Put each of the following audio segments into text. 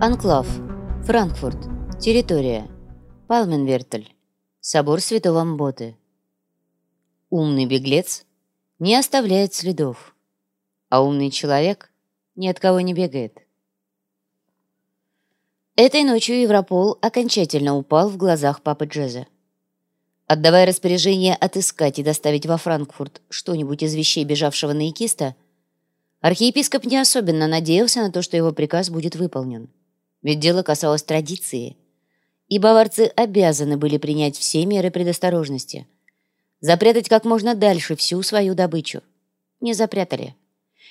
Анклав. Франкфурт. Территория. Палменвертель. Собор Святого Мботы. Умный беглец не оставляет следов, а умный человек ни от кого не бегает. Этой ночью Европол окончательно упал в глазах папы Джеза. Отдавая распоряжение отыскать и доставить во Франкфурт что-нибудь из вещей бежавшего наикиста, архиепископ не особенно надеялся на то, что его приказ будет выполнен. Ведь дело касалось традиции, и баварцы обязаны были принять все меры предосторожности. Запрятать как можно дальше всю свою добычу. Не запрятали.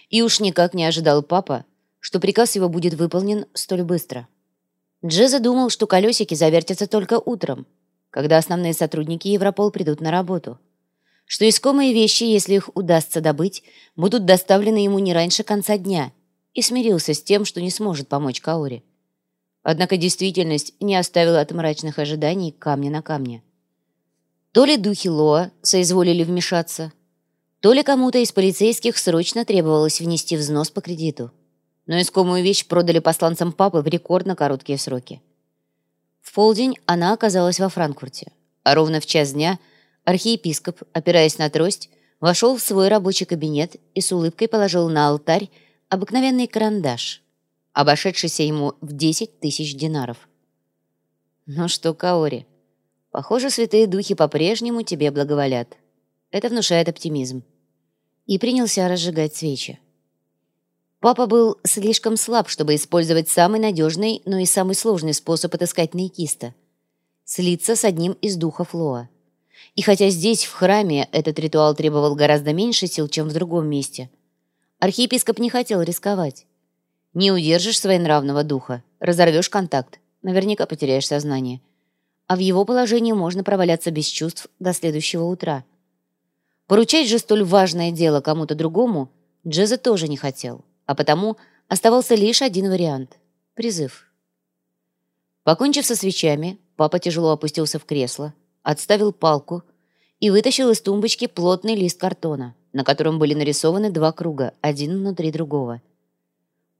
И уж никак не ожидал папа, что приказ его будет выполнен столь быстро. Джеза думал, что колесики завертятся только утром, когда основные сотрудники Европол придут на работу. Что искомые вещи, если их удастся добыть, будут доставлены ему не раньше конца дня, и смирился с тем, что не сможет помочь Каоре. Однако действительность не оставила от мрачных ожиданий камня на камне. То ли духи Лоа соизволили вмешаться, то ли кому-то из полицейских срочно требовалось внести взнос по кредиту. Но искомую вещь продали посланцам папы в рекордно короткие сроки. В полдень она оказалась во Франкфурте, а ровно в час дня архиепископ, опираясь на трость, вошел в свой рабочий кабинет и с улыбкой положил на алтарь обыкновенный карандаш – обошедшийся ему в 10 тысяч динаров. «Ну что, Каори, похоже, святые духи по-прежнему тебе благоволят. Это внушает оптимизм». И принялся разжигать свечи. Папа был слишком слаб, чтобы использовать самый надежный, но и самый сложный способ отыскать наикиста — слиться с одним из духов Лоа. И хотя здесь, в храме, этот ритуал требовал гораздо меньше сил, чем в другом месте, архиепископ не хотел рисковать. Не удержишь своенравного духа, разорвешь контакт, наверняка потеряешь сознание. А в его положении можно проваляться без чувств до следующего утра. Поручать же столь важное дело кому-то другому Джеза тоже не хотел, а потому оставался лишь один вариант — призыв. Покончив со свечами, папа тяжело опустился в кресло, отставил палку и вытащил из тумбочки плотный лист картона, на котором были нарисованы два круга, один внутри другого —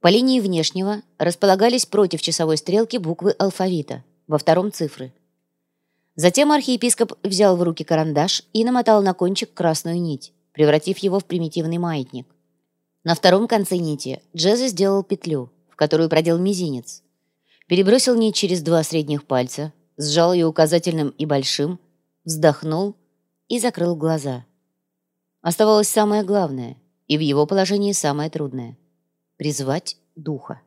по линии внешнего располагались против часовой стрелки буквы алфавита, во втором цифры. Затем архиепископ взял в руки карандаш и намотал на кончик красную нить, превратив его в примитивный маятник. На втором конце нити Джеза сделал петлю, в которую продел мизинец. Перебросил нить через два средних пальца, сжал ее указательным и большим, вздохнул и закрыл глаза. Оставалось самое главное, и в его положении самое трудное — призвать духа.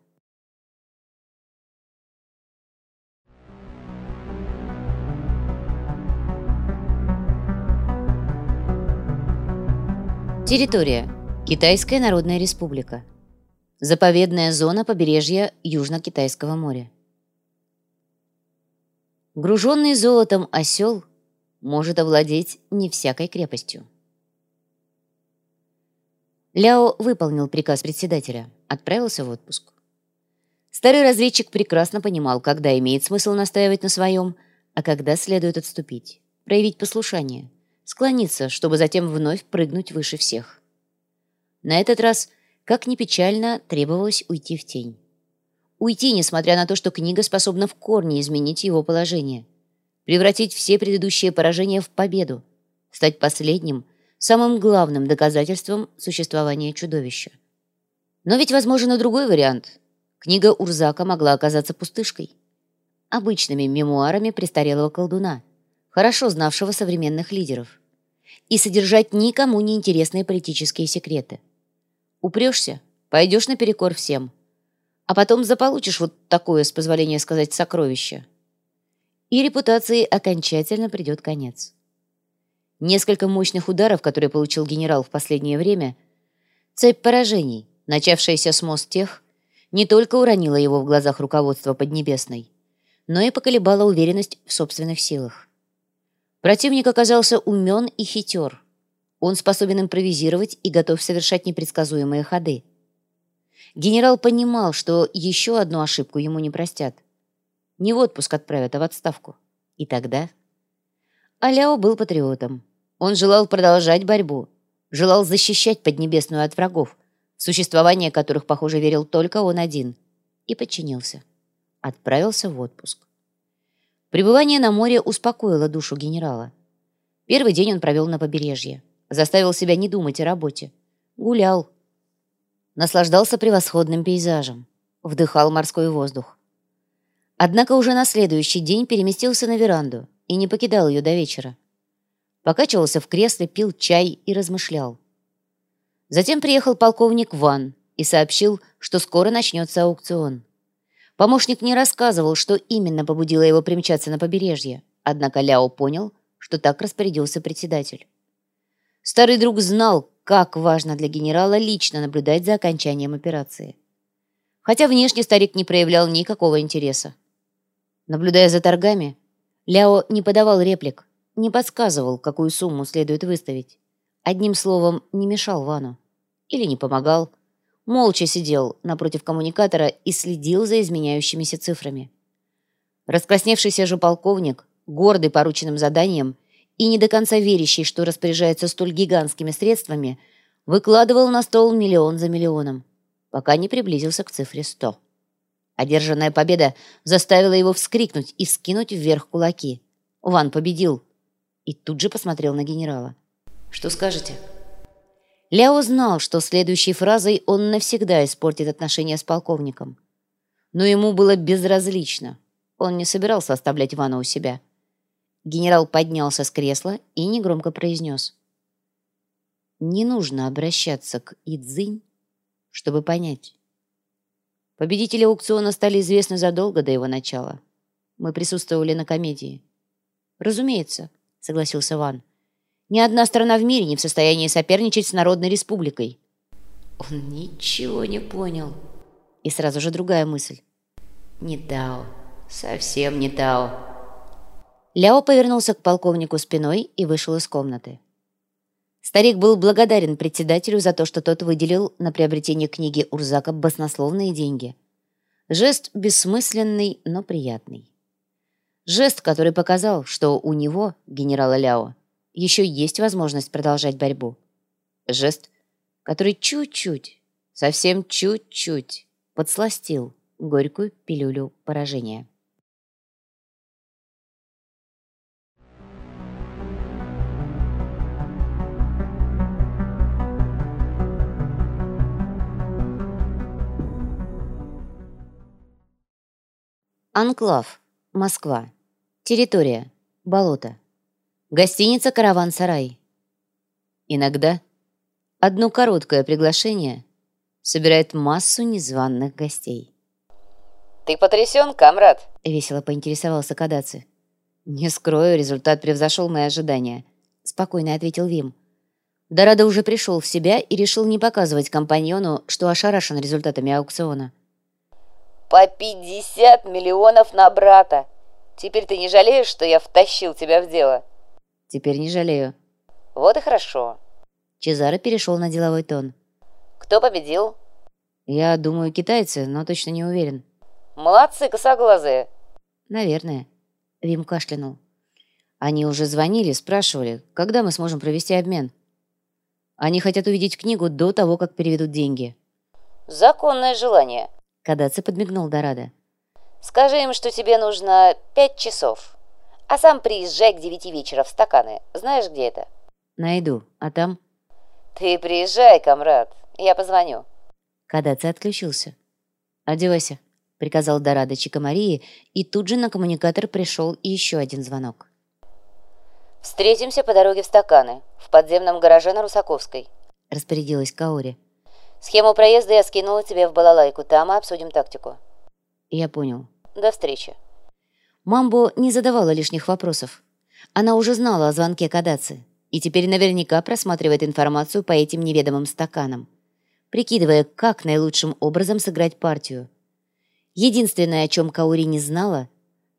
Территория. Китайская Народная Республика. Заповедная зона побережья Южно-Китайского моря. Груженный золотом осел может овладеть не всякой крепостью. Ляо выполнил приказ председателя, отправился в отпуск. Старый разведчик прекрасно понимал, когда имеет смысл настаивать на своем, а когда следует отступить, проявить послушание, склониться, чтобы затем вновь прыгнуть выше всех. На этот раз, как ни печально, требовалось уйти в тень. Уйти, несмотря на то, что книга способна в корне изменить его положение, превратить все предыдущие поражения в победу, стать последним, самым главным доказательством существования чудовища. Но ведь возможен и другой вариант. Книга Урзака могла оказаться пустышкой. Обычными мемуарами престарелого колдуна, хорошо знавшего современных лидеров. И содержать никому не интересные политические секреты. Упрешься, пойдешь наперекор всем. А потом заполучишь вот такое, с позволения сказать, сокровище. И репутации окончательно придет конец. Несколько мощных ударов, которые получил генерал в последнее время, цепь поражений, начавшаяся с мост тех, не только уронила его в глазах руководства Поднебесной, но и поколебала уверенность в собственных силах. Противник оказался умен и хитер. Он способен импровизировать и готов совершать непредсказуемые ходы. Генерал понимал, что еще одну ошибку ему не простят. Не в отпуск отправят, а в отставку. И тогда... Аляо был патриотом. Он желал продолжать борьбу, желал защищать Поднебесную от врагов, существование которых, похоже, верил только он один, и подчинился. отправился в отпуск. Пребывание на море успокоило душу генерала. Первый день он провел на побережье. Заставил себя не думать о работе. Гулял. Наслаждался превосходным пейзажем. Вдыхал морской воздух. Однако уже на следующий день переместился на веранду и не покидал ее до вечера. Покачивался в кресле, пил чай и размышлял. Затем приехал полковник Ван и сообщил, что скоро начнется аукцион. Помощник не рассказывал, что именно побудило его примчаться на побережье, однако Ляо понял, что так распорядился председатель. Старый друг знал, как важно для генерала лично наблюдать за окончанием операции. Хотя внешне старик не проявлял никакого интереса. Наблюдая за торгами, Ляо не подавал реплик, не подсказывал, какую сумму следует выставить. Одним словом, не мешал Вану. Или не помогал. Молча сидел напротив коммуникатора и следил за изменяющимися цифрами. Раскрасневшийся же полковник, гордый порученным заданием и не до конца верящий, что распоряжается столь гигантскими средствами, выкладывал на стол миллион за миллионом, пока не приблизился к цифре сто. Одержанная победа заставила его вскрикнуть и скинуть вверх кулаки. Ван победил. И тут же посмотрел на генерала. «Что скажете?» Ляо знал, что следующей фразой он навсегда испортит отношения с полковником. Но ему было безразлично. Он не собирался оставлять Вана у себя. Генерал поднялся с кресла и негромко произнес. «Не нужно обращаться к Идзинь, чтобы понять. Победители аукциона стали известны задолго до его начала. Мы присутствовали на комедии». «Разумеется», — согласился Ван. «Ни одна страна в мире не в состоянии соперничать с Народной Республикой». Он ничего не понял. И сразу же другая мысль. «Не Дао, совсем не Дао». Ляо повернулся к полковнику спиной и вышел из комнаты. Старик был благодарен председателю за то, что тот выделил на приобретение книги Урзака баснословные деньги. Жест бессмысленный, но приятный. Жест, который показал, что у него, генерала Ляо, еще есть возможность продолжать борьбу. Жест, который чуть-чуть, совсем чуть-чуть подсластил горькую пилюлю поражения. Анклав. Москва. Территория. Болото. Гостиница «Караван-сарай». Иногда одно короткое приглашение собирает массу незваных гостей. «Ты потрясен, камрад?» — весело поинтересовался Кадаци. «Не скрою, результат превзошел мои ожидания», — спокойно ответил Вим. Дорадо уже пришел в себя и решил не показывать компаньону, что ошарашен результатами аукциона. По пятьдесят миллионов на брата. Теперь ты не жалеешь, что я втащил тебя в дело? Теперь не жалею. Вот и хорошо. Чезаро перешел на деловой тон. Кто победил? Я думаю, китайцы, но точно не уверен. Молодцы, косоглазые. Наверное. Вим кашлянул. Они уже звонили, спрашивали, когда мы сможем провести обмен. Они хотят увидеть книгу до того, как переведут деньги. Законное желание. Кадаци подмигнул Дорадо. «Скажи им, что тебе нужно пять часов, а сам приезжай к девяти вечера в стаканы. Знаешь, где это?» «Найду. А там?» «Ты приезжай, комрад. Я позвоню». Кадаци отключился. «Одевайся», — приказал Дорадо Чикамарии, и тут же на коммуникатор пришел еще один звонок. «Встретимся по дороге в стаканы, в подземном гараже на Русаковской», — распорядилась Каори. Схему проезда я скинула тебе в балалайку. Там мы обсудим тактику. Я понял. До встречи. Мамбо не задавала лишних вопросов. Она уже знала о звонке Кадаци и теперь наверняка просматривает информацию по этим неведомым стаканам, прикидывая, как наилучшим образом сыграть партию. Единственное, о чем Каури не знала,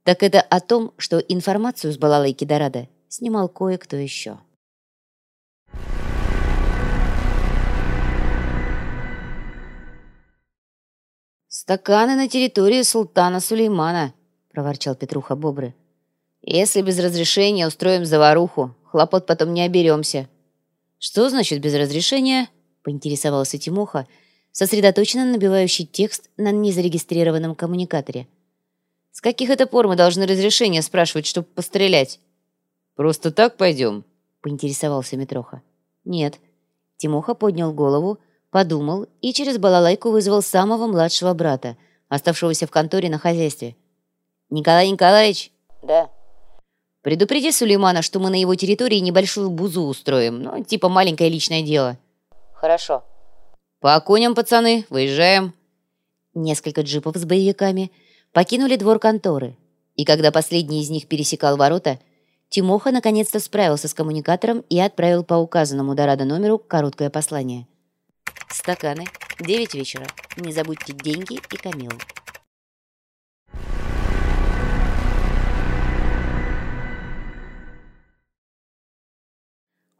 так это о том, что информацию с балалайки Дорадо снимал кое-кто еще. «Стаканы на территории султана Сулеймана», — проворчал Петруха Бобры. «Если без разрешения устроим заваруху, хлопот потом не оберемся». «Что значит без разрешения?» — поинтересовался Тимоха, сосредоточенно набивающий текст на незарегистрированном коммуникаторе. С каких это пор мы должны разрешения спрашивать, чтобы пострелять? Просто так пойдем? Поинтересовался Митроха. Нет. Тимоха поднял голову, подумал и через балалайку вызвал самого младшего брата, оставшегося в конторе на хозяйстве. «Николай Николаевич?» «Да». «Предупреди Сулеймана, что мы на его территории небольшую бузу устроим, ну, типа маленькое личное дело». «Хорошо». «По коням, пацаны, выезжаем». Несколько джипов с боевиками покинули двор конторы, и когда последний из них пересекал ворота, Тимоха наконец-то справился с коммуникатором и отправил по указанному Дорадо номеру короткое послание. «Стаканы. Девять вечера. Не забудьте деньги и Камилу».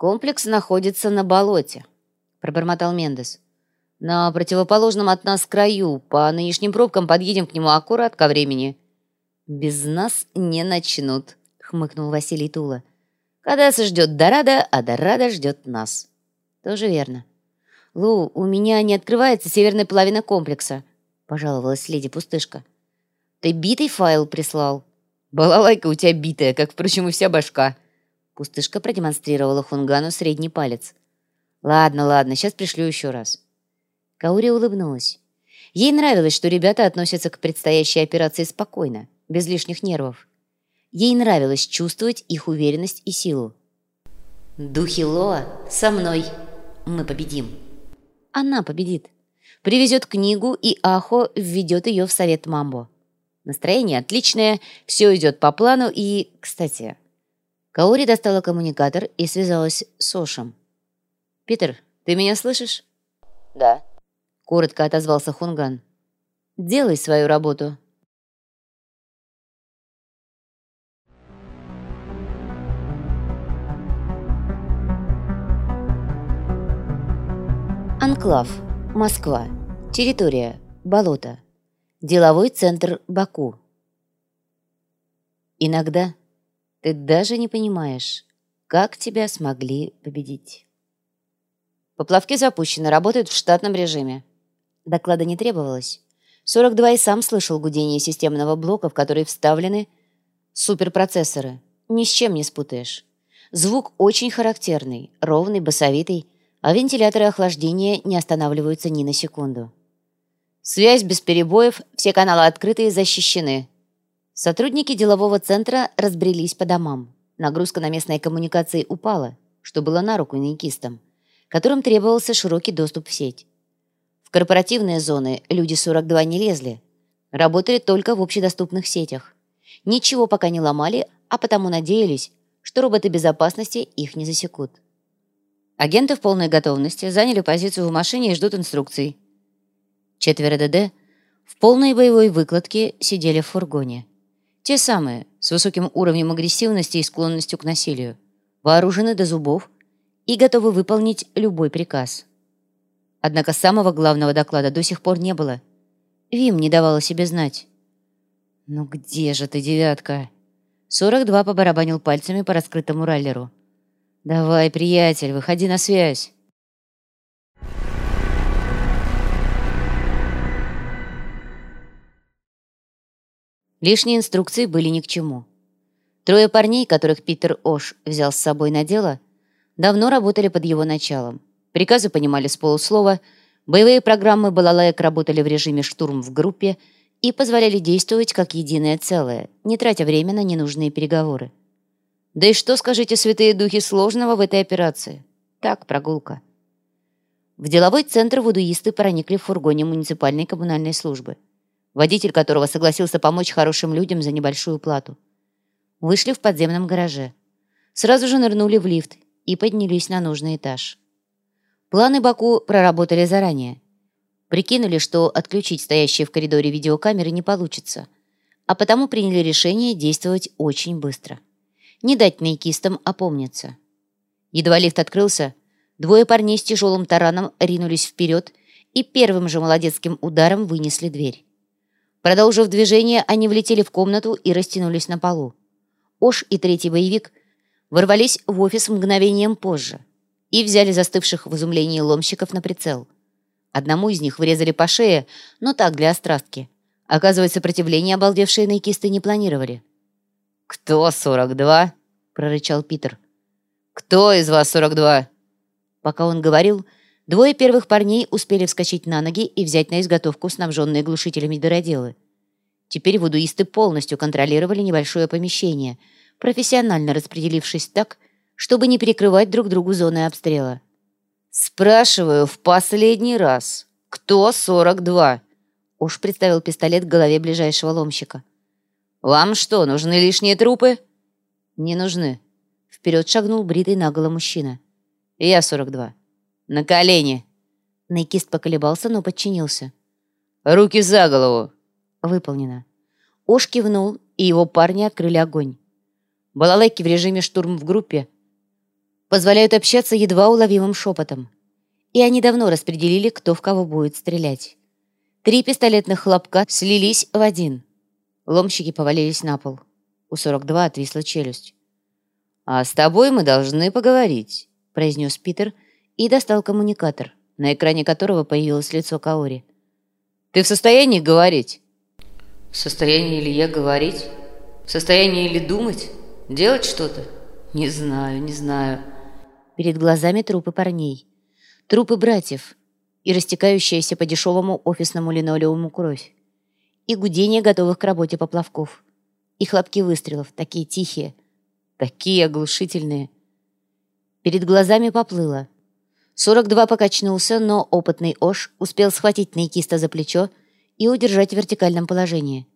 «Комплекс находится на болоте», — пробормотал Мендес. «На противоположном от нас краю. По нынешним пробкам подъедем к нему аккурат ко времени». «Без нас не начнут», — хмыкнул Василий Тула. «Кадаса ждет Дорадо, а Дорадо ждет нас». «Тоже верно». «Лу, у меня не открывается северная половина комплекса», — пожаловалась леди Пустышка. «Ты битый файл прислал?» «Балалайка у тебя битая, как, впрочем, и вся башка», Пустышка продемонстрировала Хунгану средний палец. «Ладно, ладно, сейчас пришлю еще раз». Каури улыбнулась. Ей нравилось, что ребята относятся к предстоящей операции спокойно, без лишних нервов. Ей нравилось чувствовать их уверенность и силу. «Духи Лоа со мной. Мы победим». Она победит. Привезет книгу, и Ахо введет ее в совет Мамбо. Настроение отличное, все идет по плану, и, кстати, Каори достала коммуникатор и связалась с Ошем. «Питер, ты меня слышишь?» «Да», — коротко отозвался Хунган. «Делай свою работу». Анклав. Москва. Территория. Болото. Деловой центр Баку. Иногда ты даже не понимаешь, как тебя смогли победить. Поплавки запущены, работают в штатном режиме. Доклада не требовалось. 42 и сам слышал гудение системного блока, в который вставлены суперпроцессоры. Ни с чем не спутаешь. Звук очень характерный, ровный, басовитый, а вентиляторы охлаждения не останавливаются ни на секунду. Связь без перебоев, все каналы открыты и защищены. Сотрудники делового центра разбрелись по домам. Нагрузка на местные коммуникации упала, что было на руку наикистам, которым требовался широкий доступ в сеть. В корпоративные зоны люди 42 не лезли, работали только в общедоступных сетях. Ничего пока не ломали, а потому надеялись, что роботы безопасности их не засекут. Агенты в полной готовности заняли позицию в машине и ждут инструкций. Четверо ДД в полной боевой выкладке сидели в фургоне. Те самые, с высоким уровнем агрессивности и склонностью к насилию, вооружены до зубов и готовы выполнить любой приказ. Однако самого главного доклада до сих пор не было. Вим не давала себе знать. «Ну где же ты, девятка?» 42 побарабанил пальцами по раскрытому раллеру. «Давай, приятель, выходи на связь». Лишние инструкции были ни к чему. Трое парней, которых Питер Ош взял с собой на дело, давно работали под его началом. Приказы понимали с полуслова, боевые программы балалаек работали в режиме штурм в группе и позволяли действовать как единое целое, не тратя время на ненужные переговоры. Да и что, скажите, святые духи, сложного в этой операции? Так, прогулка. В деловой центр вудуисты проникли в фургоне муниципальной коммунальной службы водитель которого согласился помочь хорошим людям за небольшую плату. Вышли в подземном гараже. Сразу же нырнули в лифт и поднялись на нужный этаж. Планы Баку проработали заранее. Прикинули, что отключить стоящие в коридоре видеокамеры не получится, а потому приняли решение действовать очень быстро. Не дать наикистам опомниться. Едва лифт открылся, двое парней с тяжелым тараном ринулись вперед и первым же молодецким ударом вынесли дверь. Продолжив движение, они влетели в комнату и растянулись на полу. Ош и третий боевик ворвались в офис мгновением позже и взяли застывших в изумлении ломщиков на прицел. Одному из них врезали по шее, но так, для острастки, Оказывать сопротивление обалдевшие наикисты не планировали. «Кто 42?» — прорычал Питер. «Кто из вас 42?» Пока он говорил, двое первых парней успели вскочить на ноги и взять на изготовку снабженные глушителями дыроделы. Теперь вудуисты полностью контролировали небольшое помещение, профессионально распределившись так, чтобы не перекрывать друг другу зоны обстрела. «Спрашиваю в последний раз, кто 42?» Уж представил пистолет к голове ближайшего ломщика. «Вам что, нужны лишние трупы?» «Не нужны». Вперед шагнул бритый наголо мужчина. «Я 42. На колени!» Найкист поколебался, но подчинился. «Руки за голову!» «Выполнено». Ош кивнул, и его парни открыли огонь. Балалайки в режиме штурм в группе позволяют общаться едва уловимым шепотом. И они давно распределили, кто в кого будет стрелять. Три пистолетных хлопка слились в один. Ломщики повалились на пол. У 42 отвисла челюсть. «А с тобой мы должны поговорить», — произнес Питер и достал коммуникатор, на экране которого появилось лицо Каори. «Ты в состоянии говорить?» «В состоянии ли я говорить? В состоянии ли думать? Делать что-то? Не знаю, не знаю». Перед глазами трупы парней. Трупы братьев, и растекающаяся по дешевому офисному линолеуму кровь, и гудение готовых к работе поплавков, и хлопки выстрелов, такие тихие, такие оглушительные. Перед глазами поплыло. 42 покачнулся, но опытный Ош успел схватить Найкиста за плечо и удержать в вертикальном положении.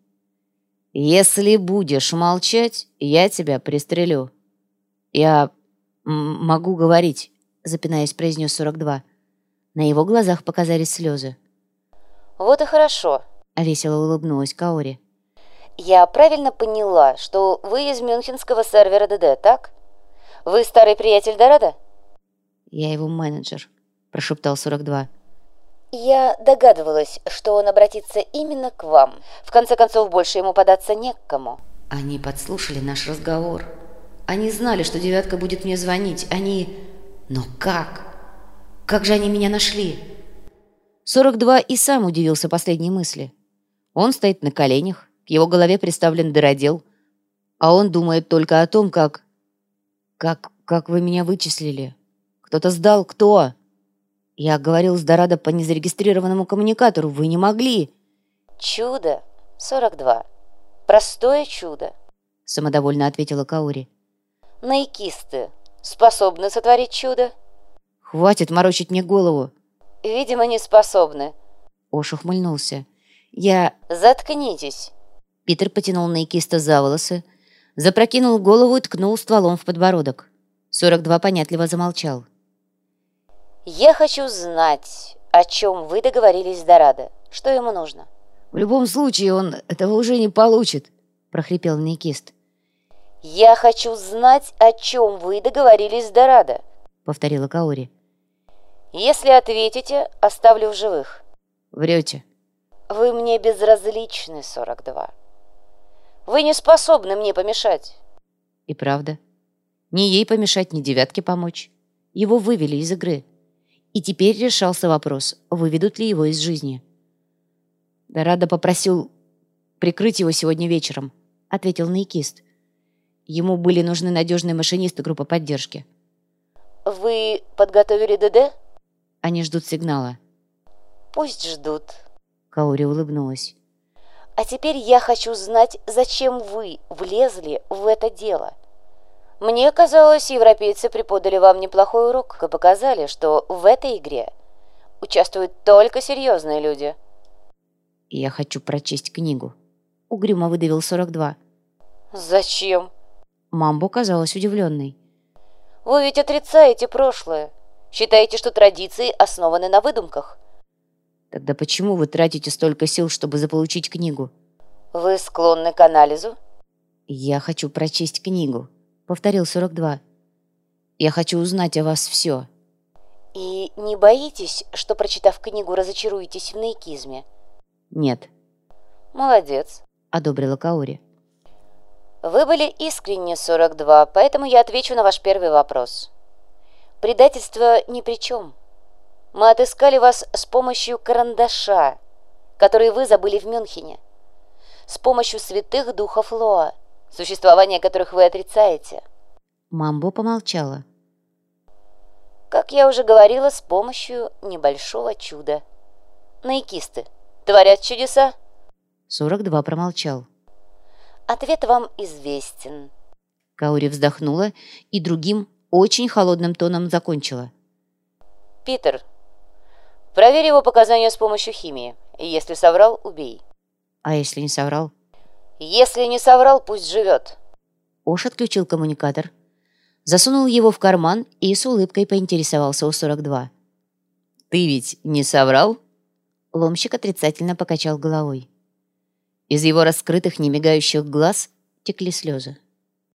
«Если будешь молчать, я тебя пристрелю». «Я могу говорить», — запинаясь, произнес 42. На его глазах показались слезы. «Вот и хорошо», — весело улыбнулась Каори. «Я правильно поняла, что вы из мюнхенского сервера ДД, так? Вы старый приятель Дорадо?» «Я его менеджер», — прошептал 42. «Я догадывалась, что он обратится именно к вам. В конце концов, больше ему податься не к кому». «Они подслушали наш разговор. Они знали, что девятка будет мне звонить. Они... Но как?» Как же они меня нашли?» 42 и сам удивился последней мысли. Он стоит на коленях, к его голове приставлен дыродел, а он думает только о том, как... «Как... как вы меня вычислили? Кто-то сдал? Кто?» «Я говорил с Дорадо по незарегистрированному коммуникатору. Вы не могли!» «Чудо! 42. Простое чудо!» Самодовольно ответила Каури. «Наикисты способны сотворить чудо?» Хватит морочить мне голову. Видимо, не способны. Ош ухмыльнулся. Я... Заткнитесь. Питер потянул Найкиста за волосы, запрокинул голову и ткнул стволом в подбородок. 42 понятливо замолчал. «Я хочу знать, о чем вы договорились с Дорадо. Что ему нужно?» «В любом случае он этого уже не получит», — прохрипел Найкист. «Я хочу знать, о чем вы договорились с Дорадо», — повторила Каори. Если ответите, оставлю в живых. Врете. Вы мне безразличны, 42. Вы не способны мне помешать. И правда. Ни ей помешать, ни девятке помочь. Его вывели из игры. И теперь решался вопрос, выведут ли его из жизни. Дорадо попросил прикрыть его сегодня вечером, ответил наикист. Ему были нужны надежные машинисты группы поддержки. Вы подготовили ДД? Они ждут сигнала. Пусть ждут. Каори улыбнулась. А теперь я хочу знать, зачем вы влезли в это дело. Мне казалось, европейцы преподали вам неплохой урок и показали, что в этой игре участвуют только серьезные люди. Я хочу прочесть книгу. Угрюмо выдавил 42. Зачем? Мамбо казалась удивленной. Вы ведь отрицаете прошлое. Считаете, что традиции основаны на выдумках? Тогда почему вы тратите столько сил, чтобы заполучить книгу? Вы склонны к анализу? Я хочу прочесть книгу, повторил 42. Я хочу узнать о вас все. И не боитесь, что, прочитав книгу, разочаруетесь в наикизме? Нет. Молодец, одобрила Каори. Вы были искренне 42, поэтому я отвечу на ваш первый вопрос. Предательство ни при чем. Мы отыскали вас с помощью карандаша, который вы забыли в Мюнхене. с помощью святых духов Лоа, существование которых вы отрицаете. Мамбо помолчала. Как я уже говорила, с помощью небольшого чуда. Наикисты творят чудеса? 42 промолчал. Ответ вам известен. Каури вздохнула и другим, очень холодным тоном закончила. Питер, проверь его показания с помощью химии. Если соврал, убей. А если не соврал? Если не соврал, пусть живет. Ош отключил коммуникатор, засунул его в карман и с улыбкой поинтересовался у 42. «Ты ведь не соврал?» Ломщик отрицательно покачал головой. Из его раскрытых, немигающих глаз текли слезы.